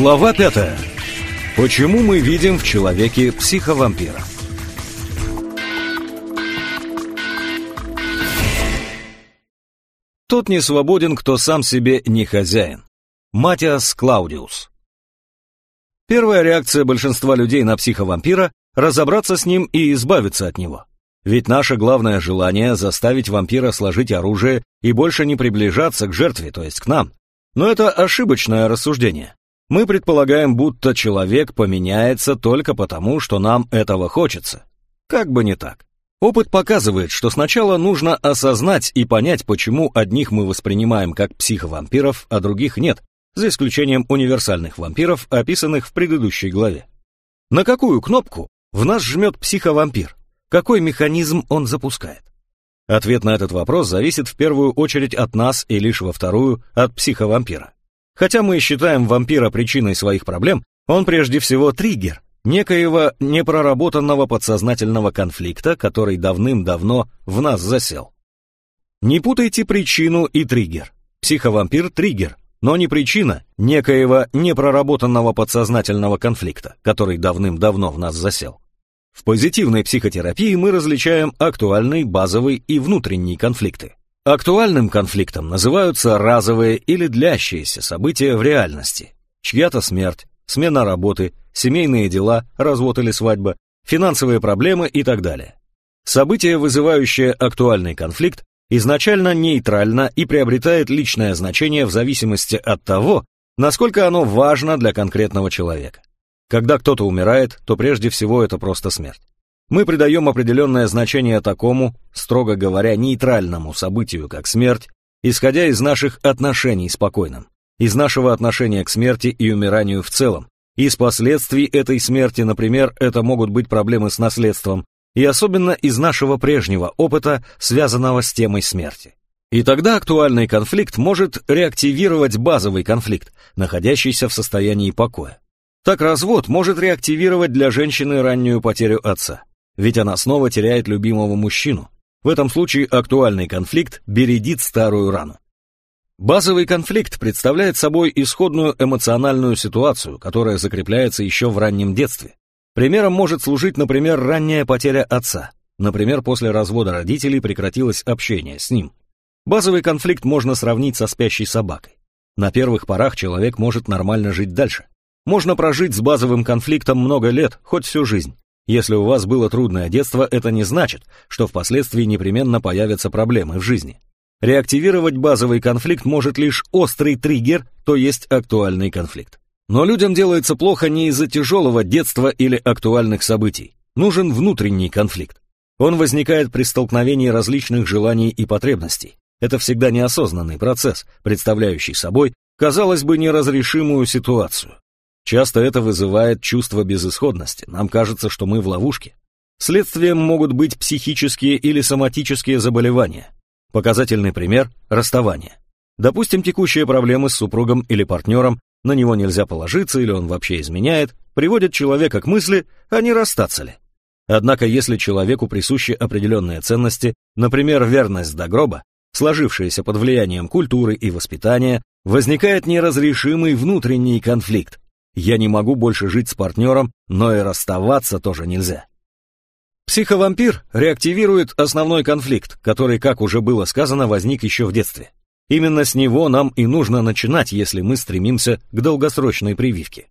Глава пятая. Почему мы видим в человеке психовампира? Тот не свободен, кто сам себе не хозяин. Матиас Клаудиус. Первая реакция большинства людей на психовампира – разобраться с ним и избавиться от него. Ведь наше главное желание – заставить вампира сложить оружие и больше не приближаться к жертве, то есть к нам. Но это ошибочное рассуждение. Мы предполагаем, будто человек поменяется только потому, что нам этого хочется. Как бы не так. Опыт показывает, что сначала нужно осознать и понять, почему одних мы воспринимаем как психовампиров, а других нет, за исключением универсальных вампиров, описанных в предыдущей главе. На какую кнопку в нас жмет психовампир? Какой механизм он запускает? Ответ на этот вопрос зависит в первую очередь от нас и лишь во вторую от психовампира. Хотя мы считаем вампира причиной своих проблем, он прежде всего триггер, некоего непроработанного подсознательного конфликта, который давным-давно в нас засел. Не путайте причину и триггер. Психовампир – триггер, но не причина некоего непроработанного подсознательного конфликта, который давным-давно в нас засел. В позитивной психотерапии мы различаем актуальный, базовый и внутренний конфликты. Актуальным конфликтом называются разовые или длящиеся события в реальности. Чья-то смерть, смена работы, семейные дела, развод или свадьба, финансовые проблемы и так далее. Событие, вызывающее актуальный конфликт, изначально нейтрально и приобретает личное значение в зависимости от того, насколько оно важно для конкретного человека. Когда кто-то умирает, то прежде всего это просто смерть. Мы придаем определенное значение такому, строго говоря, нейтральному событию, как смерть, исходя из наших отношений с покойным, из нашего отношения к смерти и умиранию в целом. Из последствий этой смерти, например, это могут быть проблемы с наследством, и особенно из нашего прежнего опыта, связанного с темой смерти. И тогда актуальный конфликт может реактивировать базовый конфликт, находящийся в состоянии покоя. Так развод может реактивировать для женщины раннюю потерю отца ведь она снова теряет любимого мужчину. В этом случае актуальный конфликт бередит старую рану. Базовый конфликт представляет собой исходную эмоциональную ситуацию, которая закрепляется еще в раннем детстве. Примером может служить, например, ранняя потеря отца. Например, после развода родителей прекратилось общение с ним. Базовый конфликт можно сравнить со спящей собакой. На первых порах человек может нормально жить дальше. Можно прожить с базовым конфликтом много лет, хоть всю жизнь. Если у вас было трудное детство, это не значит, что впоследствии непременно появятся проблемы в жизни. Реактивировать базовый конфликт может лишь острый триггер, то есть актуальный конфликт. Но людям делается плохо не из-за тяжелого детства или актуальных событий. Нужен внутренний конфликт. Он возникает при столкновении различных желаний и потребностей. Это всегда неосознанный процесс, представляющий собой, казалось бы, неразрешимую ситуацию. Часто это вызывает чувство безысходности, нам кажется, что мы в ловушке. Следствием могут быть психические или соматические заболевания. Показательный пример – расставание. Допустим, текущие проблемы с супругом или партнером, на него нельзя положиться или он вообще изменяет, приводят человека к мысли, а не расстаться ли. Однако если человеку присущи определенные ценности, например, верность до гроба, сложившиеся под влиянием культуры и воспитания, возникает неразрешимый внутренний конфликт, я не могу больше жить с партнером, но и расставаться тоже нельзя. Психовампир реактивирует основной конфликт, который, как уже было сказано, возник еще в детстве. Именно с него нам и нужно начинать, если мы стремимся к долгосрочной прививке.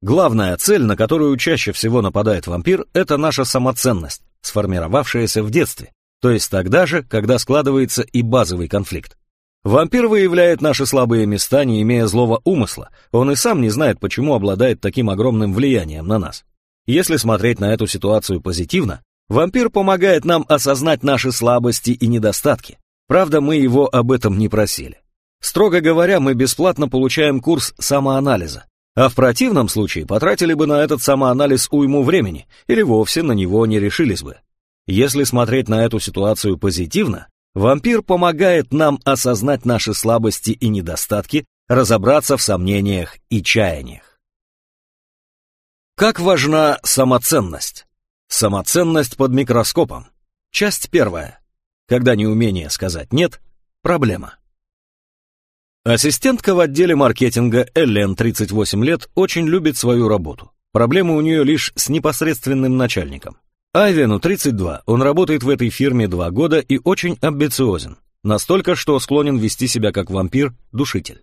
Главная цель, на которую чаще всего нападает вампир, это наша самоценность, сформировавшаяся в детстве, то есть тогда же, когда складывается и базовый конфликт. Вампир выявляет наши слабые места, не имея злого умысла. Он и сам не знает, почему обладает таким огромным влиянием на нас. Если смотреть на эту ситуацию позитивно, вампир помогает нам осознать наши слабости и недостатки. Правда, мы его об этом не просили. Строго говоря, мы бесплатно получаем курс самоанализа, а в противном случае потратили бы на этот самоанализ уйму времени или вовсе на него не решились бы. Если смотреть на эту ситуацию позитивно, Вампир помогает нам осознать наши слабости и недостатки, разобраться в сомнениях и чаяниях. Как важна самоценность? Самоценность под микроскопом. Часть первая. Когда неумение сказать «нет» – проблема. Ассистентка в отделе маркетинга Эллен, 38 лет, очень любит свою работу. Проблемы у нее лишь с непосредственным начальником. Айвену 32, он работает в этой фирме два года и очень амбициозен. Настолько, что склонен вести себя как вампир-душитель.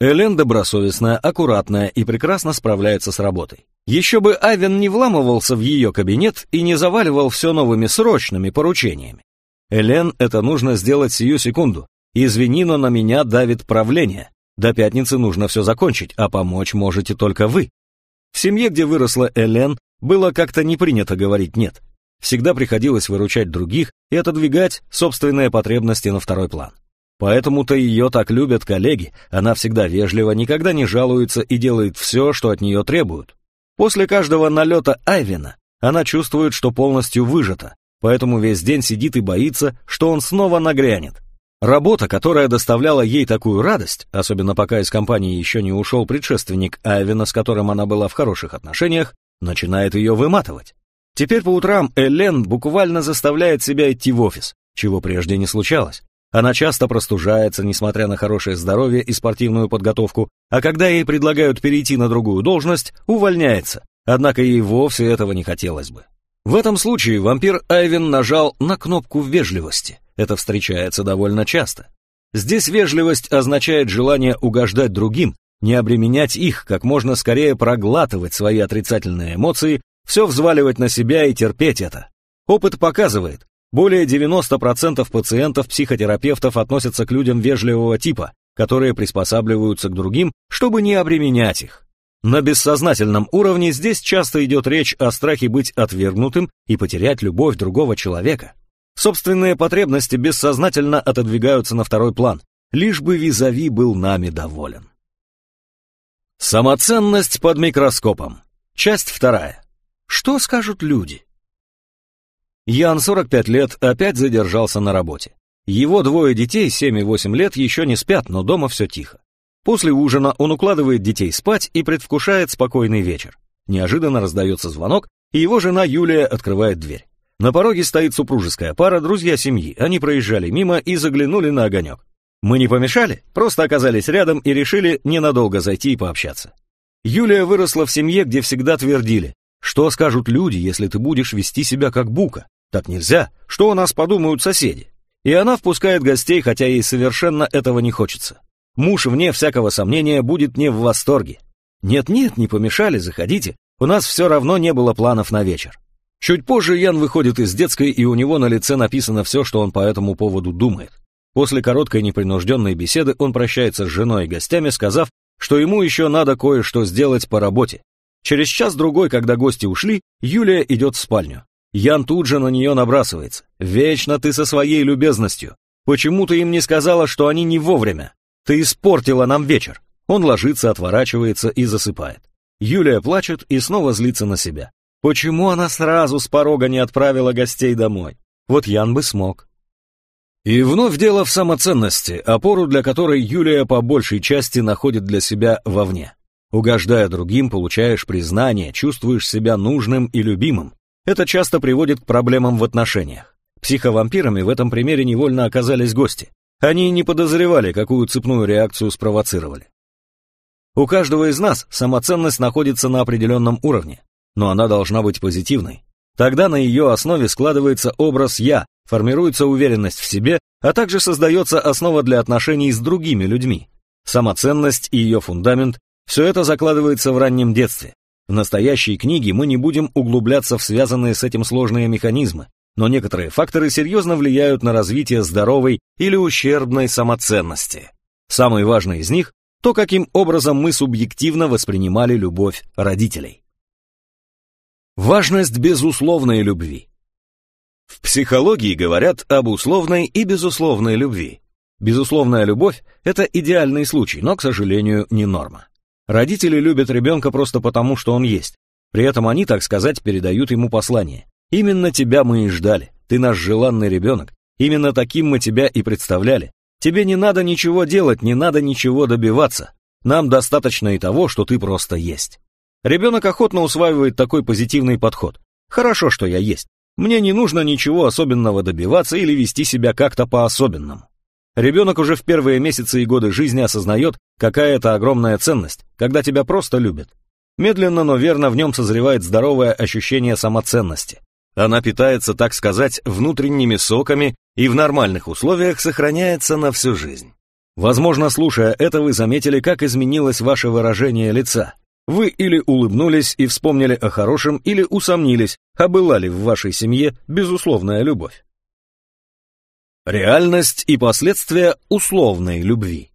Элен добросовестная, аккуратная и прекрасно справляется с работой. Еще бы Айвен не вламывался в ее кабинет и не заваливал все новыми срочными поручениями. Элен это нужно сделать сию секунду, Извини, но на меня давит правление. До пятницы нужно все закончить, а помочь можете только вы. В семье, где выросла Элен, было как-то не принято говорить «нет». Всегда приходилось выручать других и отодвигать собственные потребности на второй план. Поэтому-то ее так любят коллеги, она всегда вежлива, никогда не жалуется и делает все, что от нее требуют. После каждого налета Айвена она чувствует, что полностью выжата, поэтому весь день сидит и боится, что он снова нагрянет. Работа, которая доставляла ей такую радость, особенно пока из компании еще не ушел предшественник Айвена, с которым она была в хороших отношениях, начинает ее выматывать. Теперь по утрам Элен буквально заставляет себя идти в офис, чего прежде не случалось. Она часто простужается, несмотря на хорошее здоровье и спортивную подготовку, а когда ей предлагают перейти на другую должность, увольняется, однако ей вовсе этого не хотелось бы. В этом случае вампир Айвен нажал на кнопку вежливости. Это встречается довольно часто. Здесь вежливость означает желание угождать другим, не обременять их, как можно скорее проглатывать свои отрицательные эмоции, все взваливать на себя и терпеть это. Опыт показывает, более 90% пациентов-психотерапевтов относятся к людям вежливого типа, которые приспосабливаются к другим, чтобы не обременять их. На бессознательном уровне здесь часто идет речь о страхе быть отвергнутым и потерять любовь другого человека. Собственные потребности бессознательно отодвигаются на второй план, лишь бы визави был нами доволен. Самоценность под микроскопом. Часть вторая. Что скажут люди? Ян, 45 лет, опять задержался на работе. Его двое детей, 7 и 8 лет, еще не спят, но дома все тихо. После ужина он укладывает детей спать и предвкушает спокойный вечер. Неожиданно раздается звонок, и его жена Юлия открывает дверь. На пороге стоит супружеская пара, друзья семьи. Они проезжали мимо и заглянули на огонек. Мы не помешали, просто оказались рядом и решили ненадолго зайти и пообщаться. Юлия выросла в семье, где всегда твердили, что скажут люди, если ты будешь вести себя как бука. Так нельзя, что о нас подумают соседи. И она впускает гостей, хотя ей совершенно этого не хочется. Муж, вне всякого сомнения, будет не в восторге. Нет-нет, не помешали, заходите. У нас все равно не было планов на вечер. Чуть позже Ян выходит из детской, и у него на лице написано все, что он по этому поводу думает. После короткой непринужденной беседы он прощается с женой и гостями, сказав, что ему еще надо кое-что сделать по работе. Через час-другой, когда гости ушли, Юлия идет в спальню. Ян тут же на нее набрасывается. «Вечно ты со своей любезностью. Почему ты им не сказала, что они не вовремя? Ты испортила нам вечер». Он ложится, отворачивается и засыпает. Юлия плачет и снова злится на себя. Почему она сразу с порога не отправила гостей домой? Вот Ян бы смог. И вновь дело в самоценности, опору для которой Юлия по большей части находит для себя вовне. Угождая другим, получаешь признание, чувствуешь себя нужным и любимым. Это часто приводит к проблемам в отношениях. Психовампирами в этом примере невольно оказались гости. Они не подозревали, какую цепную реакцию спровоцировали. У каждого из нас самоценность находится на определенном уровне но она должна быть позитивной. Тогда на ее основе складывается образ «я», формируется уверенность в себе, а также создается основа для отношений с другими людьми. Самоценность и ее фундамент – все это закладывается в раннем детстве. В настоящей книге мы не будем углубляться в связанные с этим сложные механизмы, но некоторые факторы серьезно влияют на развитие здоровой или ущербной самоценности. Самый важный из них – то, каким образом мы субъективно воспринимали любовь родителей. Важность безусловной любви. В психологии говорят об условной и безусловной любви. Безусловная любовь – это идеальный случай, но, к сожалению, не норма. Родители любят ребенка просто потому, что он есть. При этом они, так сказать, передают ему послание. Именно тебя мы и ждали. Ты наш желанный ребенок. Именно таким мы тебя и представляли. Тебе не надо ничего делать, не надо ничего добиваться. Нам достаточно и того, что ты просто есть. Ребенок охотно усваивает такой позитивный подход. Хорошо, что я есть. Мне не нужно ничего особенного добиваться или вести себя как-то по-особенному. Ребенок уже в первые месяцы и годы жизни осознает, какая это огромная ценность, когда тебя просто любят. Медленно, но верно в нем созревает здоровое ощущение самоценности. Она питается, так сказать, внутренними соками и в нормальных условиях сохраняется на всю жизнь. Возможно, слушая это, вы заметили, как изменилось ваше выражение лица. Вы или улыбнулись и вспомнили о хорошем, или усомнились, а была ли в вашей семье безусловная любовь. Реальность и последствия условной любви.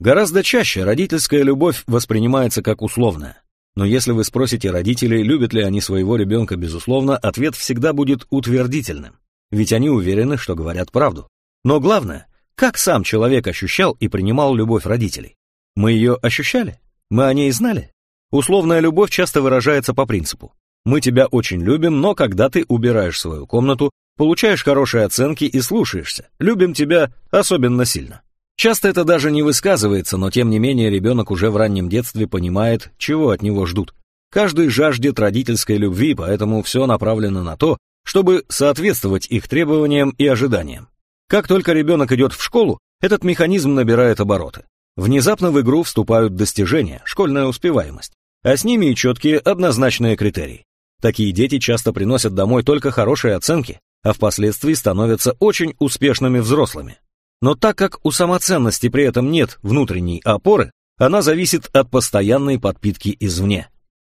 Гораздо чаще родительская любовь воспринимается как условная. Но если вы спросите родителей, любят ли они своего ребенка безусловно, ответ всегда будет утвердительным. Ведь они уверены, что говорят правду. Но главное, как сам человек ощущал и принимал любовь родителей? Мы ее ощущали? Мы о ней знали? Условная любовь часто выражается по принципу. Мы тебя очень любим, но когда ты убираешь свою комнату, Получаешь хорошие оценки и слушаешься. Любим тебя особенно сильно. Часто это даже не высказывается, но тем не менее ребенок уже в раннем детстве понимает, чего от него ждут. Каждый жаждет родительской любви, поэтому все направлено на то, чтобы соответствовать их требованиям и ожиданиям. Как только ребенок идет в школу, этот механизм набирает обороты. Внезапно в игру вступают достижения, школьная успеваемость, а с ними и четкие однозначные критерии. Такие дети часто приносят домой только хорошие оценки, а впоследствии становятся очень успешными взрослыми. Но так как у самоценности при этом нет внутренней опоры, она зависит от постоянной подпитки извне.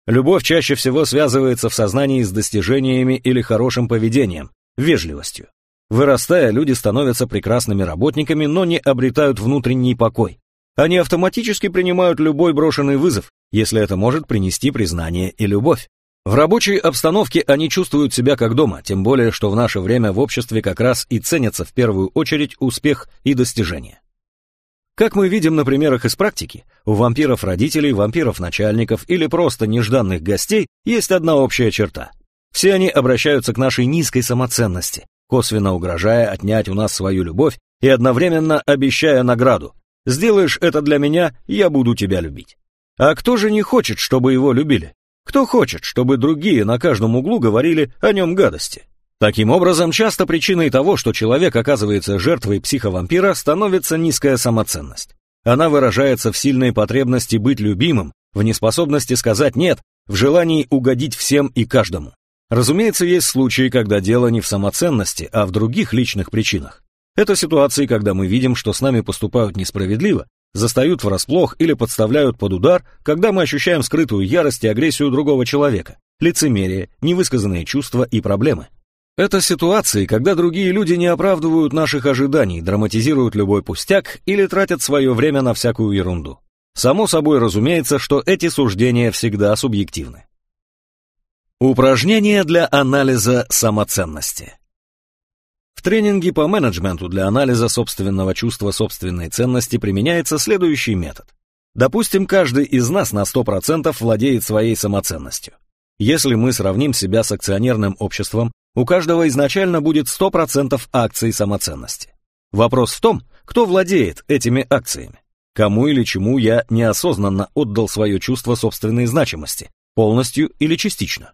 Любовь чаще всего связывается в сознании с достижениями или хорошим поведением, вежливостью. Вырастая, люди становятся прекрасными работниками, но не обретают внутренний покой. Они автоматически принимают любой брошенный вызов, если это может принести признание и любовь. В рабочей обстановке они чувствуют себя как дома, тем более, что в наше время в обществе как раз и ценятся в первую очередь успех и достижения. Как мы видим на примерах из практики, у вампиров-родителей, вампиров-начальников или просто нежданных гостей есть одна общая черта. Все они обращаются к нашей низкой самоценности, косвенно угрожая отнять у нас свою любовь и одновременно обещая награду. «Сделаешь это для меня, я буду тебя любить». А кто же не хочет, чтобы его любили? Кто хочет, чтобы другие на каждом углу говорили о нем гадости? Таким образом, часто причиной того, что человек оказывается жертвой психовампира, становится низкая самоценность. Она выражается в сильной потребности быть любимым, в неспособности сказать «нет», в желании угодить всем и каждому. Разумеется, есть случаи, когда дело не в самоценности, а в других личных причинах. Это ситуации, когда мы видим, что с нами поступают несправедливо, застают врасплох или подставляют под удар, когда мы ощущаем скрытую ярость и агрессию другого человека, лицемерие, невысказанные чувства и проблемы. Это ситуации, когда другие люди не оправдывают наших ожиданий, драматизируют любой пустяк или тратят свое время на всякую ерунду. Само собой разумеется, что эти суждения всегда субъективны. Упражнение для анализа самоценности. В тренинге по менеджменту для анализа собственного чувства собственной ценности применяется следующий метод. Допустим, каждый из нас на 100% владеет своей самоценностью. Если мы сравним себя с акционерным обществом, у каждого изначально будет 100% акций самоценности. Вопрос в том, кто владеет этими акциями. Кому или чему я неосознанно отдал свое чувство собственной значимости, полностью или частично.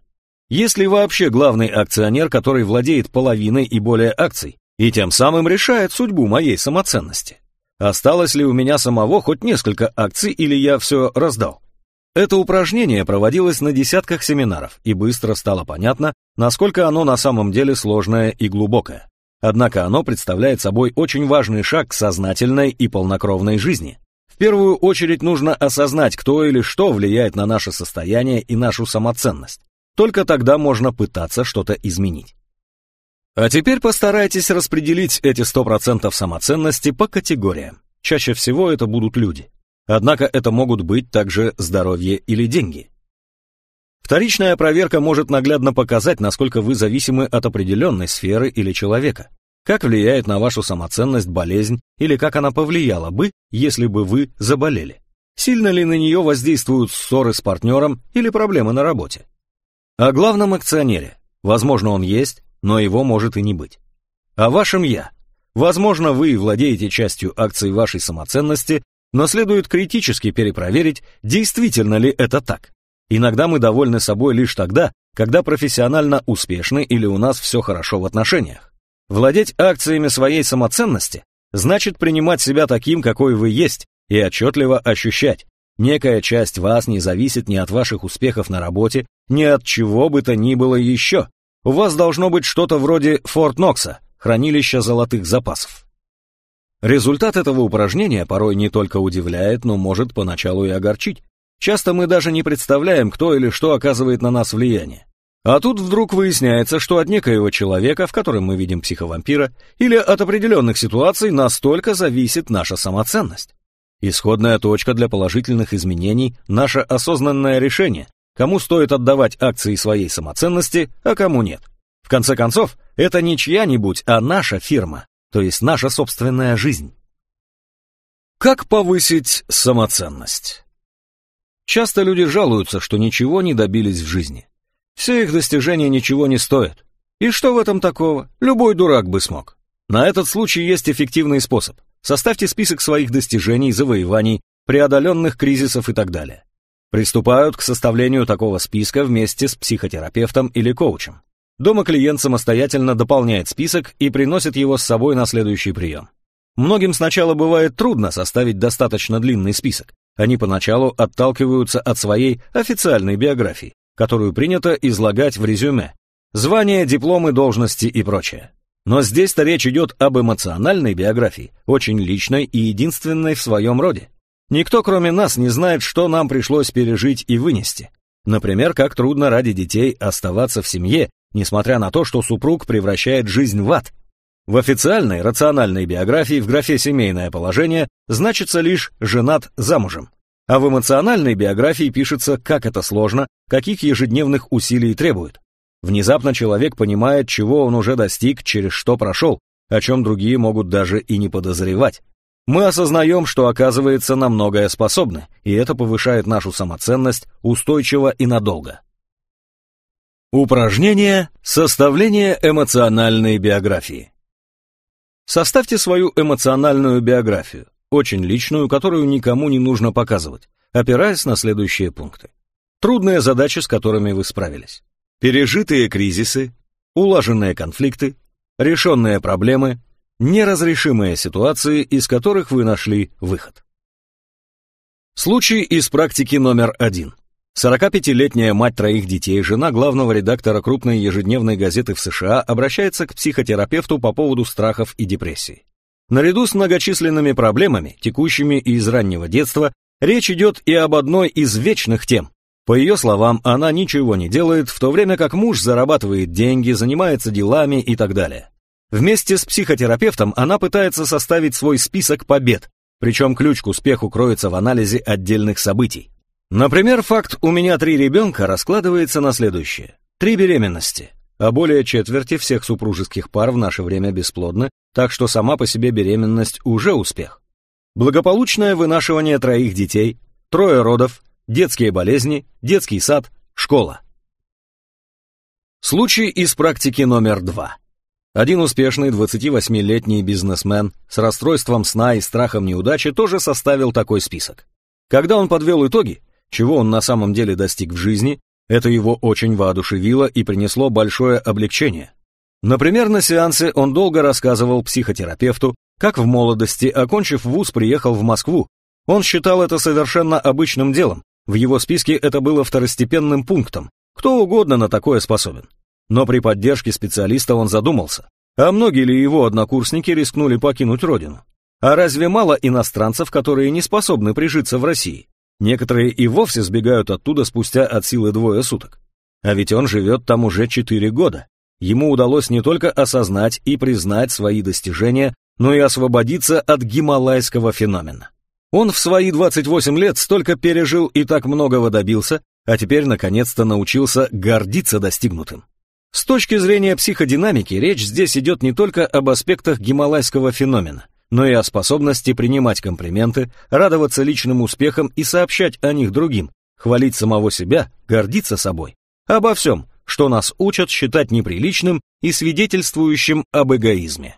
Есть ли вообще главный акционер, который владеет половиной и более акций, и тем самым решает судьбу моей самоценности? Осталось ли у меня самого хоть несколько акций или я все раздал? Это упражнение проводилось на десятках семинаров, и быстро стало понятно, насколько оно на самом деле сложное и глубокое. Однако оно представляет собой очень важный шаг к сознательной и полнокровной жизни. В первую очередь нужно осознать, кто или что влияет на наше состояние и нашу самоценность. Только тогда можно пытаться что-то изменить. А теперь постарайтесь распределить эти 100% самоценности по категориям. Чаще всего это будут люди. Однако это могут быть также здоровье или деньги. Вторичная проверка может наглядно показать, насколько вы зависимы от определенной сферы или человека. Как влияет на вашу самоценность болезнь или как она повлияла бы, если бы вы заболели. Сильно ли на нее воздействуют ссоры с партнером или проблемы на работе. О главном акционере. Возможно, он есть, но его может и не быть. О вашем «я». Возможно, вы владеете частью акций вашей самоценности, но следует критически перепроверить, действительно ли это так. Иногда мы довольны собой лишь тогда, когда профессионально успешны или у нас все хорошо в отношениях. Владеть акциями своей самоценности значит принимать себя таким, какой вы есть, и отчетливо ощущать. Некая часть вас не зависит ни от ваших успехов на работе, ни от чего бы то ни было еще. У вас должно быть что-то вроде Форт Нокса, хранилища золотых запасов. Результат этого упражнения порой не только удивляет, но может поначалу и огорчить. Часто мы даже не представляем, кто или что оказывает на нас влияние. А тут вдруг выясняется, что от некоего человека, в котором мы видим психовампира, или от определенных ситуаций настолько зависит наша самоценность. Исходная точка для положительных изменений – наше осознанное решение, кому стоит отдавать акции своей самоценности, а кому нет. В конце концов, это не чья-нибудь, а наша фирма, то есть наша собственная жизнь. Как повысить самоценность? Часто люди жалуются, что ничего не добились в жизни. Все их достижения ничего не стоят. И что в этом такого? Любой дурак бы смог. На этот случай есть эффективный способ. Составьте список своих достижений, завоеваний, преодоленных кризисов и так далее. Приступают к составлению такого списка вместе с психотерапевтом или коучем. Дома клиент самостоятельно дополняет список и приносит его с собой на следующий прием. Многим сначала бывает трудно составить достаточно длинный список. Они поначалу отталкиваются от своей официальной биографии, которую принято излагать в резюме. Звания, дипломы, должности и прочее. Но здесь-то речь идет об эмоциональной биографии, очень личной и единственной в своем роде. Никто, кроме нас, не знает, что нам пришлось пережить и вынести. Например, как трудно ради детей оставаться в семье несмотря на то, что супруг превращает жизнь в ад. В официальной рациональной биографии в графе «семейное положение» значится лишь «женат замужем», а в эмоциональной биографии пишется, как это сложно, каких ежедневных усилий требует. Внезапно человек понимает, чего он уже достиг, через что прошел, о чем другие могут даже и не подозревать. Мы осознаем, что оказывается на многое способны, и это повышает нашу самоценность устойчиво и надолго. Упражнение «Составление эмоциональной биографии». Составьте свою эмоциональную биографию, очень личную, которую никому не нужно показывать, опираясь на следующие пункты. Трудные задачи, с которыми вы справились. Пережитые кризисы, улаженные конфликты, решенные проблемы, неразрешимые ситуации, из которых вы нашли выход. Случай из практики номер один. 45-летняя мать троих детей, жена главного редактора крупной ежедневной газеты в США, обращается к психотерапевту по поводу страхов и депрессий. Наряду с многочисленными проблемами, текущими из раннего детства, речь идет и об одной из вечных тем. По ее словам, она ничего не делает, в то время как муж зарабатывает деньги, занимается делами и так далее. Вместе с психотерапевтом она пытается составить свой список побед, причем ключ к успеху кроется в анализе отдельных событий. Например, факт «у меня три ребенка» раскладывается на следующее. Три беременности, а более четверти всех супружеских пар в наше время бесплодны, так что сама по себе беременность уже успех. Благополучное вынашивание троих детей, трое родов, детские болезни, детский сад, школа. Случай из практики номер два. Один успешный 28-летний бизнесмен с расстройством сна и страхом неудачи тоже составил такой список. Когда он подвел итоги, чего он на самом деле достиг в жизни, это его очень воодушевило и принесло большое облегчение. Например, на сеансе он долго рассказывал психотерапевту, как в молодости, окончив вуз, приехал в Москву. Он считал это совершенно обычным делом, в его списке это было второстепенным пунктом, кто угодно на такое способен. Но при поддержке специалиста он задумался, а многие ли его однокурсники рискнули покинуть родину? А разве мало иностранцев, которые не способны прижиться в России? Некоторые и вовсе сбегают оттуда спустя от силы двое суток. А ведь он живет там уже четыре года. Ему удалось не только осознать и признать свои достижения, но и освободиться от гималайского феномена. Он в свои 28 лет столько пережил и так многого добился, а теперь наконец-то научился гордиться достигнутым. С точки зрения психодинамики речь здесь идет не только об аспектах гималайского феномена – но и о способности принимать комплименты, радоваться личным успехам и сообщать о них другим, хвалить самого себя, гордиться собой. Обо всем, что нас учат считать неприличным и свидетельствующим об эгоизме.